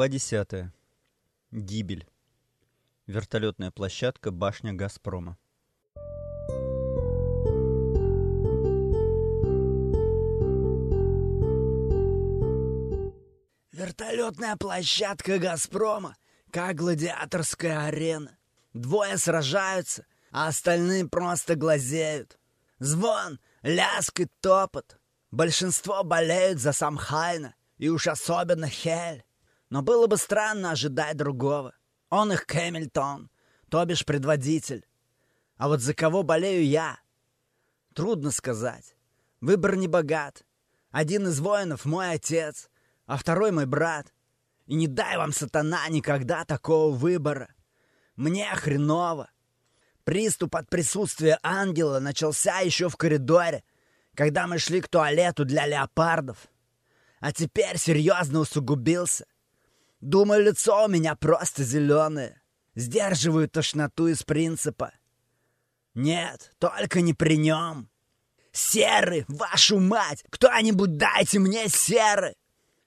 Глава 10. Гибель. Вертолетная площадка башня «Газпрома». Вертолетная площадка «Газпрома», как гладиаторская арена. Двое сражаются, а остальные просто глазеют. Звон, ляск и топот. Большинство болеют за Самхайна, и уж особенно Хель. Но было бы странно ожидать другого. Он их Кэмильтон, то бишь предводитель. А вот за кого болею я? Трудно сказать. Выбор не богат. Один из воинов — мой отец, а второй — мой брат. И не дай вам, сатана, никогда такого выбора. Мне хреново. Приступ от присутствия ангела начался еще в коридоре, когда мы шли к туалету для леопардов. А теперь серьезно усугубился. Думаю, лицо у меня просто зеленое. Сдерживаю тошноту из принципа. Нет, только не при нем. Серый, вашу мать! Кто-нибудь дайте мне серы!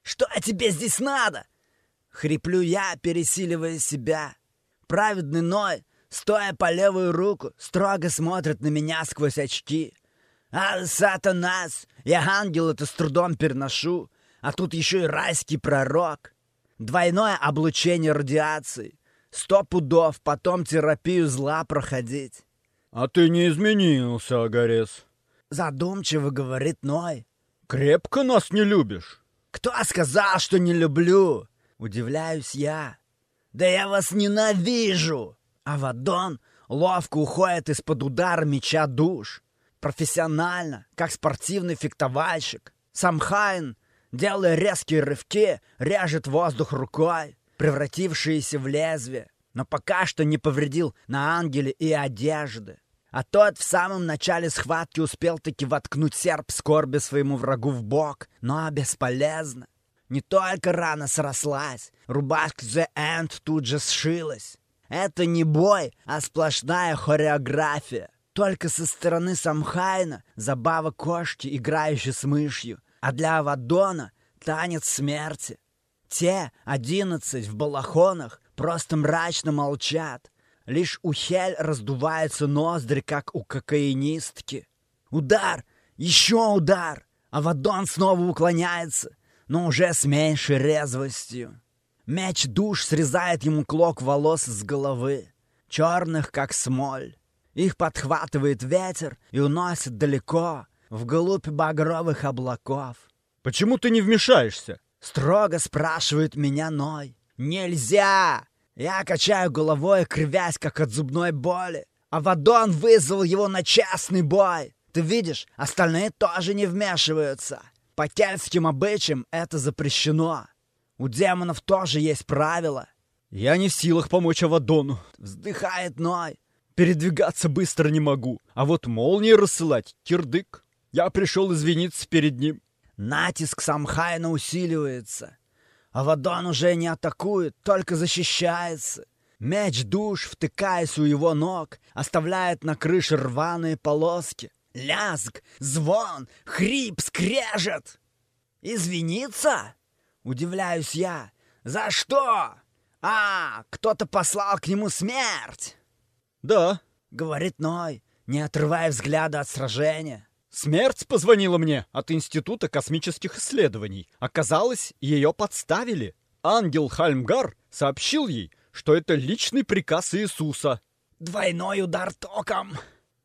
Что тебе здесь надо? Хриплю я, пересиливая себя. Праведный Ной, стоя по левую руку, строго смотрит на меня сквозь очки. А, сатанас, я ангел это с трудом переношу, а тут еще и райский пророк. Двойное облучение радиации. Сто пудов, потом терапию зла проходить. А ты не изменился, Агарес. Задумчиво говорит Ной. Крепко нас не любишь. Кто сказал, что не люблю? Удивляюсь я. Да я вас ненавижу! Авадон ловко уходит из-под удара меча душ. Профессионально, как спортивный фехтовальщик. Самхайн делая резкие рывки, режет воздух рукой, превратившиеся в лезвие, но пока что не повредил на ангеле и одежды. А тот в самом начале схватки успел таки воткнуть серп скорби своему врагу в бок, но бесполезно. Не только рана срослась, рубашка The End тут же сшилась. Это не бой, а сплошная хореография. Только со стороны Самхайна забава кошки, играющей с мышью, а для Авадона танец смерти. Те, одиннадцать в балахонах, просто мрачно молчат. Лишь у Хель раздуваются ноздри, как у кокаинистки. Удар! Еще удар! Авадон снова уклоняется, но уже с меньшей резвостью. Меч душ срезает ему клок волос с головы, черных, как смоль. Их подхватывает ветер и уносит далеко, вглубь багровых облаков. Почему ты не вмешаешься? Строго спрашивает меня Ной. Нельзя! Я качаю головой, кривясь, как от зубной боли. А Вадон вызвал его на частный бой. Ты видишь, остальные тоже не вмешиваются. По кельтским обычаям это запрещено. У демонов тоже есть правила. Я не в силах помочь Авадону. Вздыхает Ной. Передвигаться быстро не могу. А вот молнии рассылать — кирдык. Я пришел извиниться перед ним. Натиск Самхайна усиливается. Авадон уже не атакует, только защищается. Меч душ, втыкаясь у его ног, оставляет на крыше рваные полоски. Лязг, звон, хрип, скрежет. «Извиниться?» — удивляюсь я. «За что?» «А, кто-то послал к нему смерть!» «Да», — говорит Ной, не отрывая взгляда от сражения. Смерть позвонила мне от Института космических исследований. Оказалось, ее подставили. Ангел Хальмгар сообщил ей, что это личный приказ Иисуса. Двойной удар током.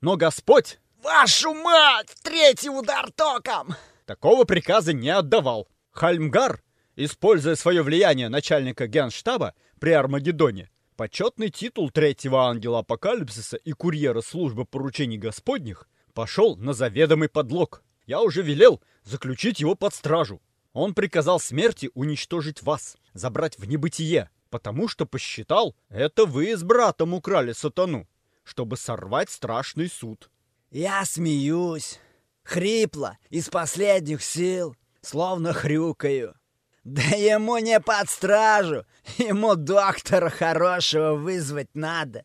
Но Господь... Вашу мать! Третий удар током! Такого приказа не отдавал. Хальмгар, используя свое влияние начальника генштаба при Армагеддоне, почетный титул третьего ангела апокалипсиса и курьера службы поручений Господних — пошел на заведомый подлог. Я уже велел заключить его под стражу. Он приказал смерти уничтожить вас, забрать в небытие, потому что посчитал, это вы с братом украли сатану, чтобы сорвать страшный суд. Я смеюсь, хрипло, из последних сил, словно хрюкаю. Да ему не под стражу, ему доктора хорошего вызвать надо.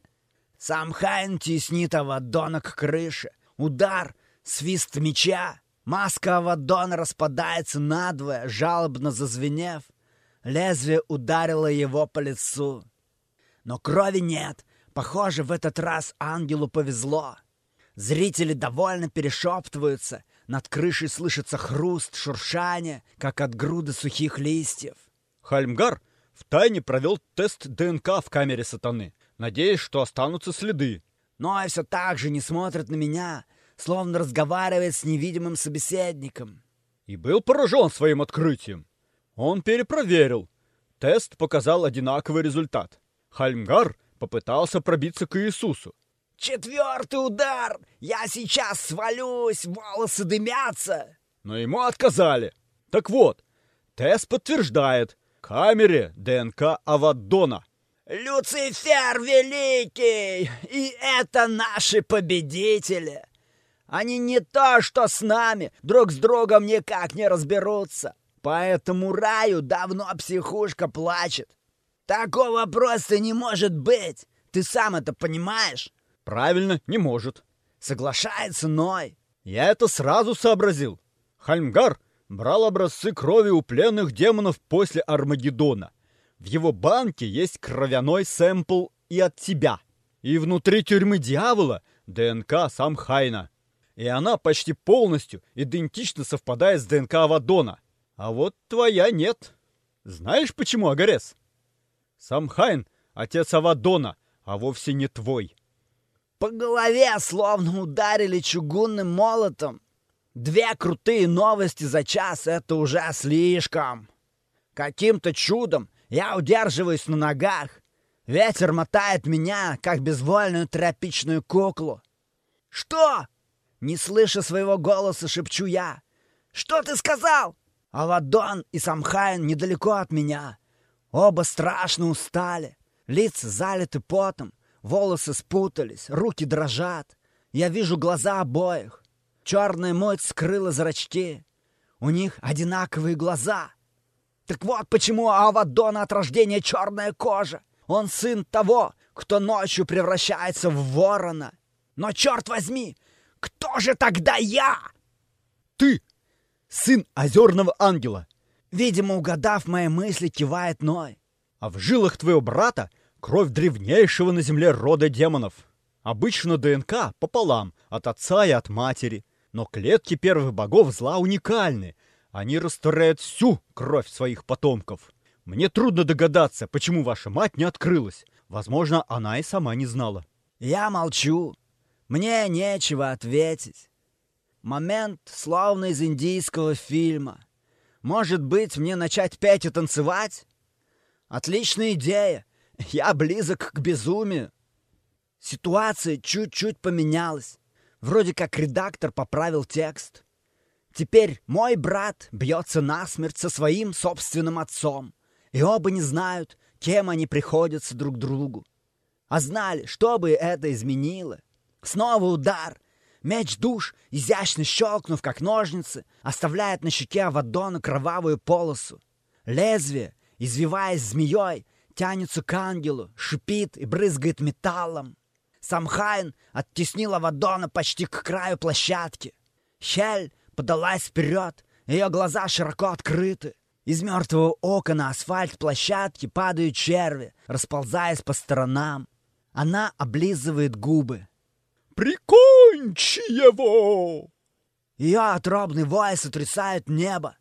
Сам Хайн теснит Авадона к крыше, Удар, свист меча. Маска Авадона распадается надвое, жалобно зазвенев. Лезвие ударило его по лицу. Но крови нет. Похоже, в этот раз ангелу повезло. Зрители довольно перешептываются. Над крышей слышится хруст, шуршание, как от груды сухих листьев. Хальмгар втайне провел тест ДНК в камере сатаны, надеясь, что останутся следы. Но все так же не смотрит на меня, словно разговаривает с невидимым собеседником. И был поражен своим открытием. Он перепроверил. Тест показал одинаковый результат. Хальмгар попытался пробиться к Иисусу. «Четвертый удар! Я сейчас свалюсь, волосы дымятся!» Но ему отказали. Так вот, тест подтверждает. Камере ДНК Авадона. «Люцифер Великий! И это наши победители! Они не то, что с нами, друг с другом никак не разберутся. Поэтому раю давно психушка плачет. Такого просто не может быть. Ты сам это понимаешь? Правильно, не может. Соглашается Ной. Я это сразу сообразил. Хальмгар брал образцы крови у пленных демонов после Армагеддона. В его банке есть кровяной сэмпл и от тебя. И внутри тюрьмы дьявола ДНК сам Хайна. И она почти полностью идентично совпадает с ДНК Авадона. А вот твоя нет. Знаешь, почему, Агарес? Сам Хайн — отец Авадона, а вовсе не твой. По голове словно ударили чугунным молотом. Две крутые новости за час — это уже слишком. Каким-то чудом я удерживаюсь на ногах. Ветер мотает меня, как безвольную тропичную куклу. «Что?» Не слыша своего голоса, шепчу я. «Что ты сказал?» Авадон и Самхайн недалеко от меня. Оба страшно устали. Лица залиты потом, волосы спутались, руки дрожат. Я вижу глаза обоих. Черная муть скрыла зрачки. У них одинаковые глаза. Так вот почему у Авадона от рождения черная кожа. Он сын того, кто ночью превращается в ворона. Но черт возьми, кто же тогда я? Ты сын озерного ангела. Видимо, угадав мои мысли, кивает Ной. А в жилах твоего брата кровь древнейшего на земле рода демонов. Обычно ДНК пополам, от отца и от матери. Но клетки первых богов зла уникальны. Они растворяют всю кровь своих потомков. Мне трудно догадаться, почему ваша мать не открылась. Возможно, она и сама не знала. Я молчу. Мне нечего ответить. Момент словно из индийского фильма. Может быть, мне начать петь и танцевать? Отличная идея. Я близок к безумию. Ситуация чуть-чуть поменялась. Вроде как редактор поправил текст. Теперь мой брат бьется насмерть со своим собственным отцом. И оба не знают, кем они приходятся друг другу. А знали, что бы это изменило. Снова удар, Меч душ, изящно щелкнув, как ножницы, оставляет на щеке Авадона кровавую полосу. Лезвие, извиваясь змеей, тянется к ангелу, шипит и брызгает металлом. Сам Хайн оттеснил Авадона почти к краю площадки. Щель подалась вперед, ее глаза широко открыты. Из мертвого ока на асфальт площадки падают черви, расползаясь по сторонам. Она облизывает губы. «Прикончи его!» Ее отробный вой сотрясает небо.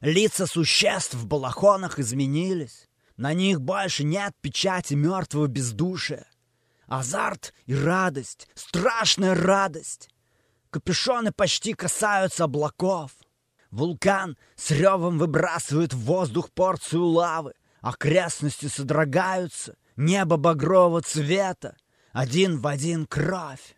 Лица существ в балахонах изменились. На них больше нет печати мертвого бездушия. Азарт и радость, страшная радость. Капюшоны почти касаются облаков. Вулкан с ревом выбрасывает в воздух порцию лавы. Окрестности содрогаются. Небо багрового цвета. Один в один кровь.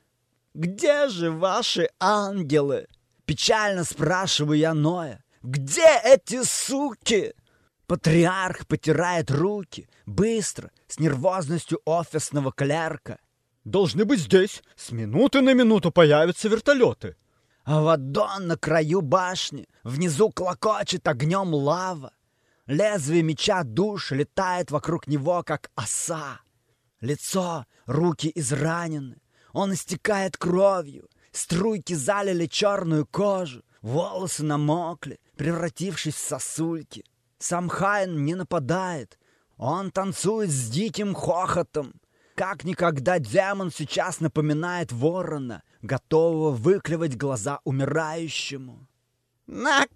«Где же ваши ангелы?» Печально спрашиваю я Ноя. «Где эти суки?» Патриарх потирает руки, быстро, с нервозностью офисного клерка. «Должны быть здесь. С минуты на минуту появятся вертолеты». А Авадон на краю башни, внизу клокочет огнем лава. Лезвие меча душ летает вокруг него, как оса. Лицо, руки изранены, он истекает кровью. Струйки залили черную кожу. Волосы намокли, превратившись в сосульки. Самхайн не нападает. Он танцует с диким хохотом. Как никогда демон сейчас напоминает ворона, готового выклевать глаза умирающему. «Наконец-то!»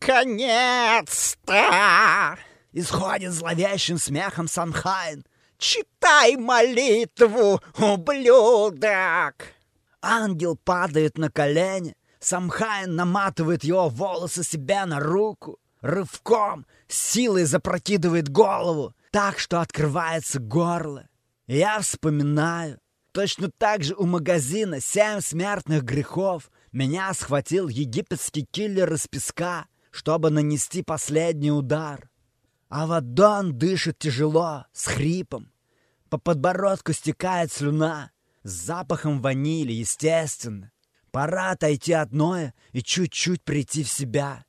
Исходит зловещим смехом Самхайн. «Читай молитву, ублюдок!» Ангел падает на колени. Самхайн наматывает его волосы себе на руку. Рывком, силой запрокидывает голову, так что открывается горло. Я вспоминаю. Точно так же у магазина «Семь смертных грехов» меня схватил египетский киллер из песка, чтобы нанести последний удар. Авадон дышит тяжело, с хрипом. По подбородку стекает слюна, с запахом ванили, естественно. Пора отойти от Ноя и чуть-чуть прийти в себя.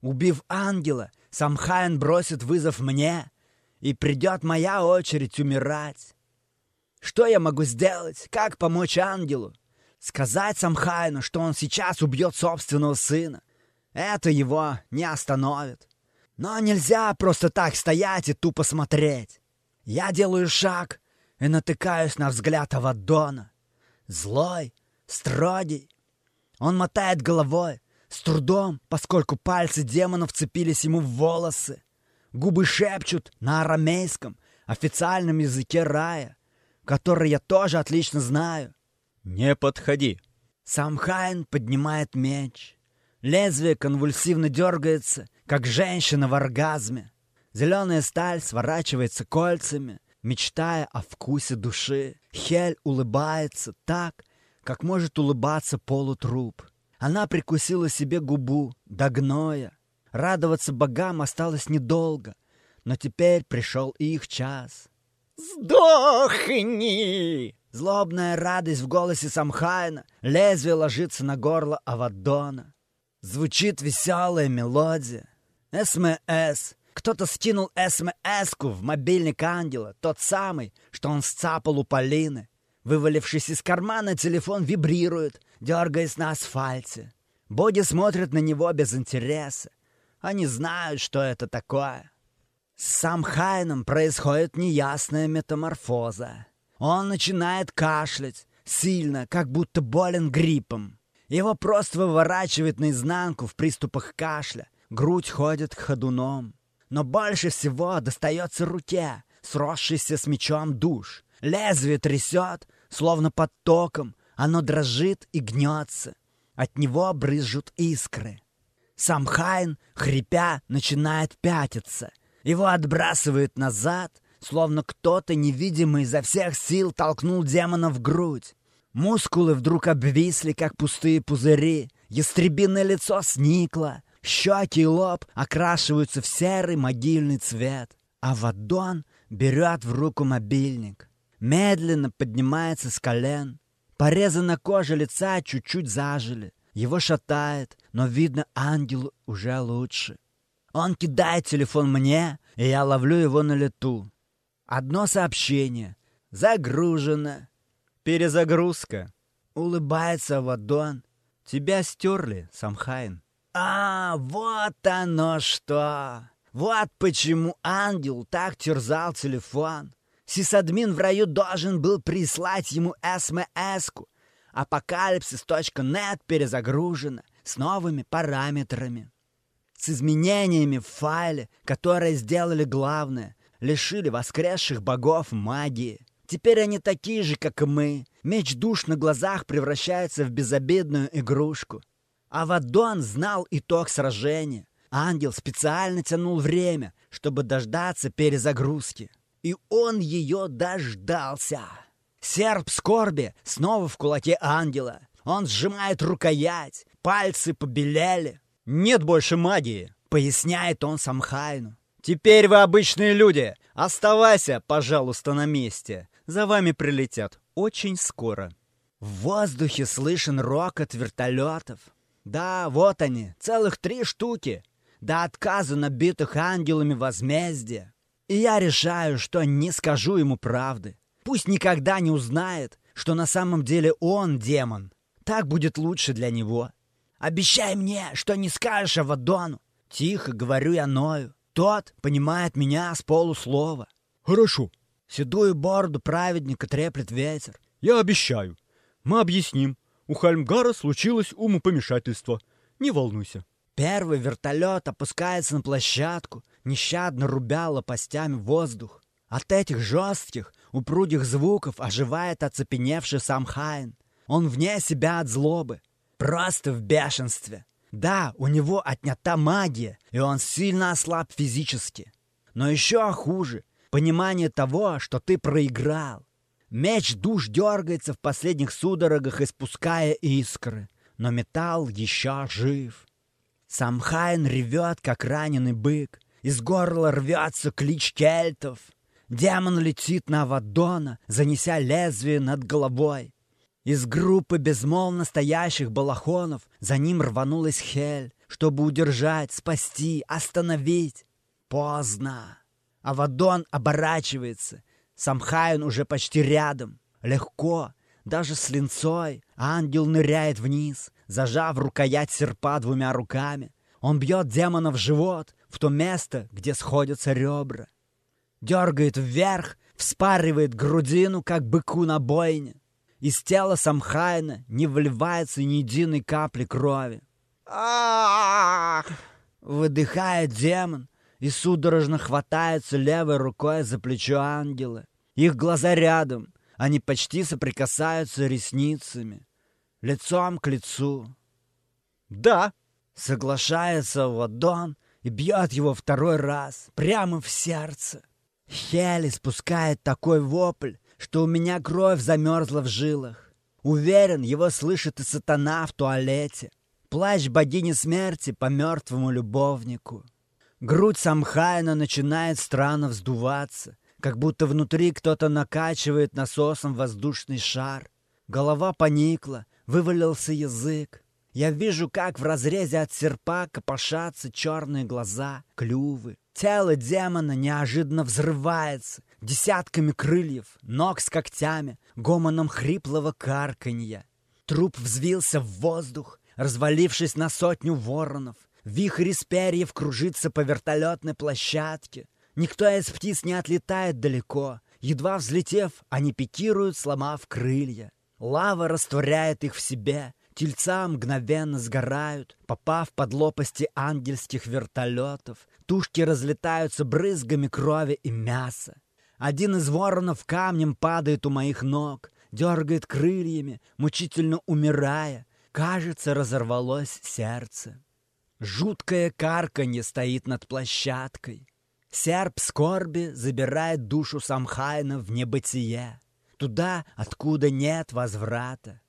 Убив ангела, Самхайн бросит вызов мне, и придет моя очередь умирать. Что я могу сделать? Как помочь ангелу? Сказать Самхайну, что он сейчас убьет собственного сына. Это его не остановит. Но нельзя просто так стоять и тупо смотреть. Я делаю шаг и натыкаюсь на взгляд Авадона. Злой, строгий. Он мотает головой, с трудом, поскольку пальцы демона вцепились ему в волосы. Губы шепчут на арамейском, официальном языке рая, который я тоже отлично знаю. «Не подходи!» Сам Хайн поднимает меч. Лезвие конвульсивно дергается, как женщина в оргазме. Зеленая сталь сворачивается кольцами, мечтая о вкусе души. Хель улыбается так, как может улыбаться полутруп. Она прикусила себе губу до гноя. Радоваться богам осталось недолго, но теперь пришел их час. «Сдохни!» Злобная радость в голосе Самхайна, лезвие ложится на горло Авадона. Звучит веселая мелодия. СМС. Кто-то скинул СМС-ку в мобильник ангела, тот самый, что он сцапал у Полины. Вывалившись из кармана, телефон вибрирует, дергаясь на асфальте. Боди смотрят на него без интереса. Они знают, что это такое. С Самхайном происходит неясная метаморфоза. Он начинает кашлять, сильно, как будто болен гриппом. Его просто выворачивает наизнанку в приступах кашля. Грудь ходит к ходуном. Но больше всего достается руке, сросшейся с мечом душ. Лезвие трясет, словно под током. Оно дрожит и гнется. От него брызжут искры. Сам Хайн, хрипя, начинает пятиться. Его отбрасывает назад, словно кто-то невидимый изо всех сил толкнул демона в грудь. Мускулы вдруг обвисли, как пустые пузыри. Ястребиное лицо сникло. Щеки и лоб окрашиваются в серый могильный цвет. А Вадон берет в руку мобильник. Медленно поднимается с колен. Порезы на коже лица чуть-чуть зажили. Его шатает, но видно, ангелу уже лучше. Он кидает телефон мне, и я ловлю его на лету. Одно сообщение. Загружено. Перезагрузка. Улыбается Вадон. Тебя стерли, Самхайн. А, вот оно что! Вот почему ангел так терзал телефон. Сисадмин в раю должен был прислать ему СМС-ку. Апокалипсис.нет перезагружено с новыми параметрами. С изменениями в файле, которые сделали главное, лишили воскресших богов магии. Теперь они такие же, как и мы. Меч душ на глазах превращается в безобидную игрушку. Авадон знал итог сражения. Ангел специально тянул время, чтобы дождаться перезагрузки. И он ее дождался. Серп скорби снова в кулаке ангела. Он сжимает рукоять, пальцы побелели. Нет больше магии, поясняет он Самхайну. Теперь вы обычные люди. Оставайся, пожалуйста, на месте. За вами прилетят очень скоро. В воздухе слышен рокот вертолетов. Да, вот они, целых три штуки. До отказа набитых ангелами возмездия. И я решаю, что не скажу ему правды. Пусть никогда не узнает, что на самом деле он демон. Так будет лучше для него. Обещай мне, что не скажешь Авадону. Тихо говорю я Ною. Тот понимает меня с полуслова. Хорошо, Седую бороду праведника треплет ветер. я обещаю. Мы объясним. У Хальмгара случилось умопомешательство. Не волнуйся. Первый вертолет опускается на площадку, нещадно рубя лопастями воздух. От этих жестких, упругих звуков оживает оцепеневший сам Хайн. Он вне себя от злобы, просто в бешенстве. Да, у него отнята магия, и он сильно ослаб физически. Но еще хуже — понимание того, что ты проиграл. Меч душ дергается в последних судорогах, испуская искры. Но металл еще жив. Сам Хайн ревет, как раненый бык. Из горла рвется клич кельтов. Демон летит на Авадона, занеся лезвие над головой. Из группы безмолвно стоящих балахонов за ним рванулась Хель, чтобы удержать, спасти, остановить. Поздно. Авадон оборачивается. Сам Хайон уже почти рядом. Легко, даже с линцой, ангел ныряет вниз, зажав рукоять серпа двумя руками. Он бьет демона в живот, в то место, где сходятся ребра. Дергает вверх, вспаривает грудину, как быку на бойне. Из тела Самхайна не вливается ни единой капли крови. Ах! Выдыхает демон и судорожно хватается левой рукой за плечо ангела. Их глаза рядом, они почти соприкасаются ресницами, лицом к лицу. Да, Соглашается Вадон и бьет его второй раз, прямо в сердце. Хели спускает такой вопль, что у меня кровь замерзла в жилах. Уверен, его слышит и сатана в туалете. Плач богини смерти по мертвому любовнику. Грудь Самхайна начинает странно вздуваться, как будто внутри кто-то накачивает насосом воздушный шар. Голова поникла, вывалился язык. Я вижу, как в разрезе от серпа копошатся черные глаза, клювы. Тело демона неожиданно взрывается десятками крыльев, ног с когтями, гомоном хриплого карканья. Труп взвился в воздух, развалившись на сотню воронов. Вихрь из перьев кружится по вертолетной площадке. Никто из птиц не отлетает далеко. Едва взлетев, они пикируют, сломав крылья. Лава растворяет их в себе. Тельца мгновенно сгорают, попав под лопасти ангельских вертолетов. Тушки разлетаются брызгами крови и мяса. Один из воронов камнем падает у моих ног, дергает крыльями, мучительно умирая. Кажется, разорвалось сердце. Жуткое карканье стоит над площадкой. Серп скорби забирает душу Самхайна в небытие, туда, откуда нет возврата.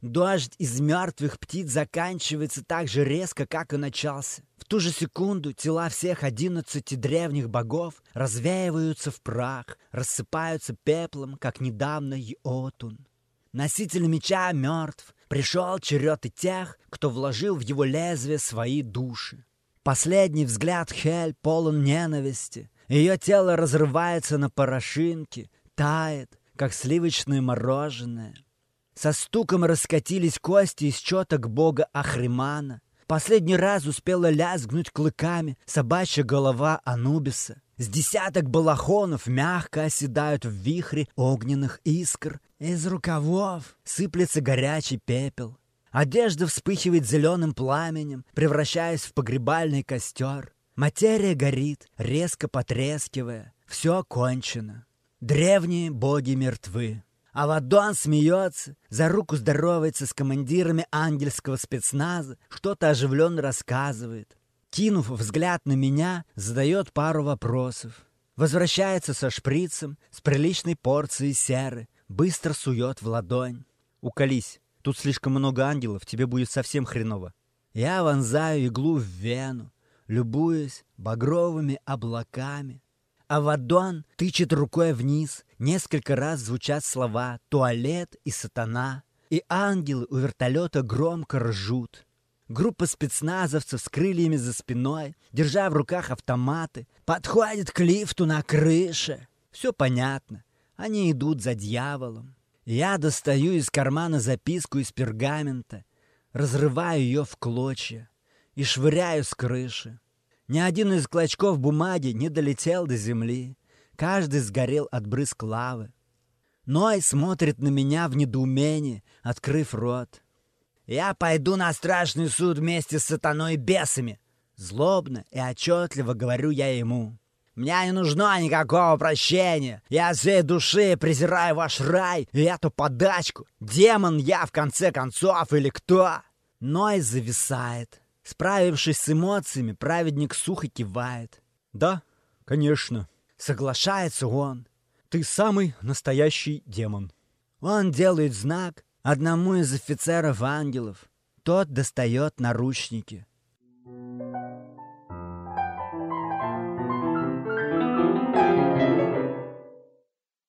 Дождь из мертвых птиц заканчивается так же резко, как и начался. В ту же секунду тела всех одиннадцати древних богов развеиваются в прах, рассыпаются пеплом, как недавно Йотун. Носитель меча мертв. Пришел черед и тех, кто вложил в его лезвие свои души. Последний взгляд Хель полон ненависти. Ее тело разрывается на порошинки, тает, как сливочное мороженое. Со стуком раскатились кости из четок бога Ахримана. Последний раз успела лязгнуть клыками собачья голова Анубиса. С десяток балахонов мягко оседают в вихре огненных искр. Из рукавов сыплется горячий пепел. Одежда вспыхивает зеленым пламенем, превращаясь в погребальный костер. Материя горит, резко потрескивая. Все кончено. Древние боги мертвы. Авадон смеется, за руку здоровается с командирами ангельского спецназа, что-то оживленно рассказывает. Кинув взгляд на меня, задает пару вопросов. Возвращается со шприцем, с приличной порцией серы, быстро сует в ладонь. уколись. Тут слишком много ангелов, тебе будет совсем хреново. Я вонзаю иглу в вену, любуясь багровыми облаками. Авадон тычет рукой вниз, несколько раз звучат слова «туалет» и «сатана», и ангелы у вертолета громко ржут. Группа спецназовцев с крыльями за спиной, держа в руках автоматы, подходит к лифту на крыше. Все понятно. Они идут за дьяволом. Я достаю из кармана записку из пергамента, разрываю ее в клочья и швыряю с крыши. Ни один из клочков бумаги не долетел до земли. Каждый сгорел от брызг лавы. Ной смотрит на меня в недоумении, открыв рот. «Я пойду на страшный суд вместе с сатаной и бесами!» Злобно и отчетливо говорю я ему. «Мне не нужно никакого прощения! Я всей души презираю ваш рай и эту подачку! Демон я, в конце концов, или кто?» Ной зависает. Справившись с эмоциями, праведник сухо кивает. «Да, конечно. Соглашается он. Ты самый настоящий демон». Он делает знак одному из офицеров ангелов. Тот достает наручники.